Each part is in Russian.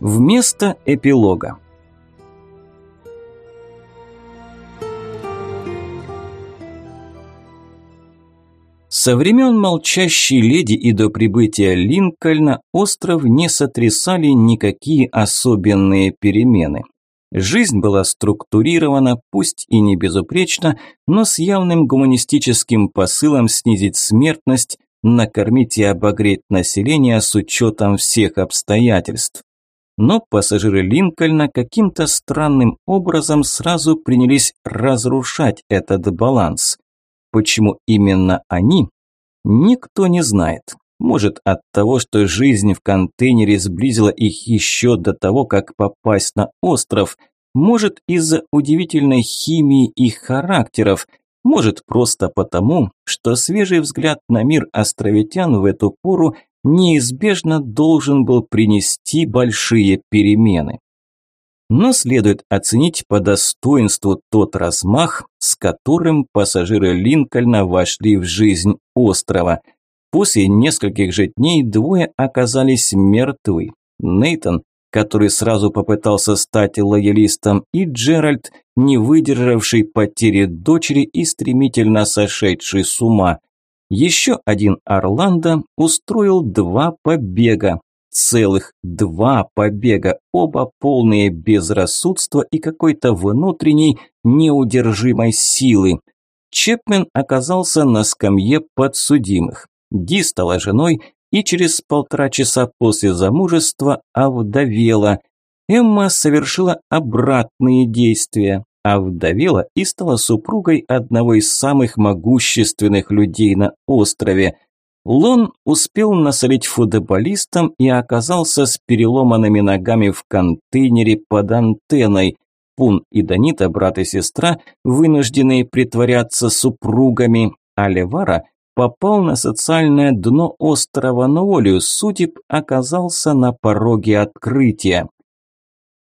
Вместо эпилога. Со времен молчащей леди и до прибытия Линкольна остров не сотрясали никакие особенные перемены. Жизнь была структурирована, пусть и не безупречно, но с явным гуманистическим посылом снизить смертность, накормить и обогреть население с учетом всех обстоятельств. Но пассажиры Линкольна каким-то странным образом сразу принялись разрушать этот баланс. Почему именно они? Никто не знает. Может от того, что жизнь в контейнере сблизила их еще до того, как попасть на остров. Может из-за удивительной химии их характеров. Может просто потому, что свежий взгляд на мир островитян в эту пору неизбежно должен был принести большие перемены. Но следует оценить по достоинству тот размах, с которым пассажиры Линкольна вошли в жизнь острова. После нескольких же дней двое оказались мертвы. Нейтон, который сразу попытался стать лоялистом, и Джеральд, не выдержавший потери дочери и стремительно сошедший с ума. Еще один Орландо устроил два побега, целых два побега, оба полные безрассудства и какой-то внутренней неудержимой силы. Чепмен оказался на скамье подсудимых. Ди стала женой и через полтора часа после замужества овдовела. Эмма совершила обратные действия, овдовела и стала супругой одного из самых могущественных людей на острове. Лон успел насолить футболистам и оказался с переломанными ногами в контейнере под антенной. Пун и Данита, брат и сестра, вынужденные притворяться супругами, а Левара попал на социальное дно острова, но судеб оказался на пороге открытия.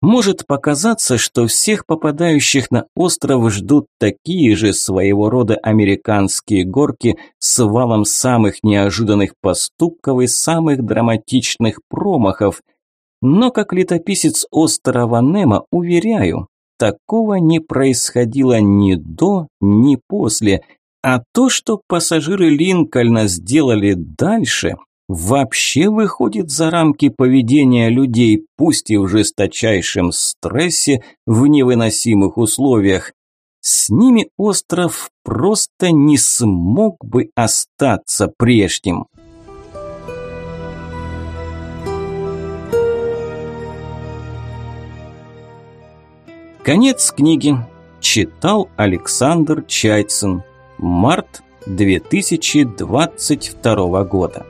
Может показаться, что всех попадающих на остров ждут такие же своего рода американские горки с валом самых неожиданных поступков и самых драматичных промахов. Но как летописец острова Немо, уверяю, такого не происходило ни до, ни после. А то, что пассажиры Линкольна сделали дальше, вообще выходит за рамки поведения людей, пусть и в жесточайшем стрессе, в невыносимых условиях. С ними остров просто не смог бы остаться прежним. Конец книги. Читал Александр Чайцин. Март 2022 года.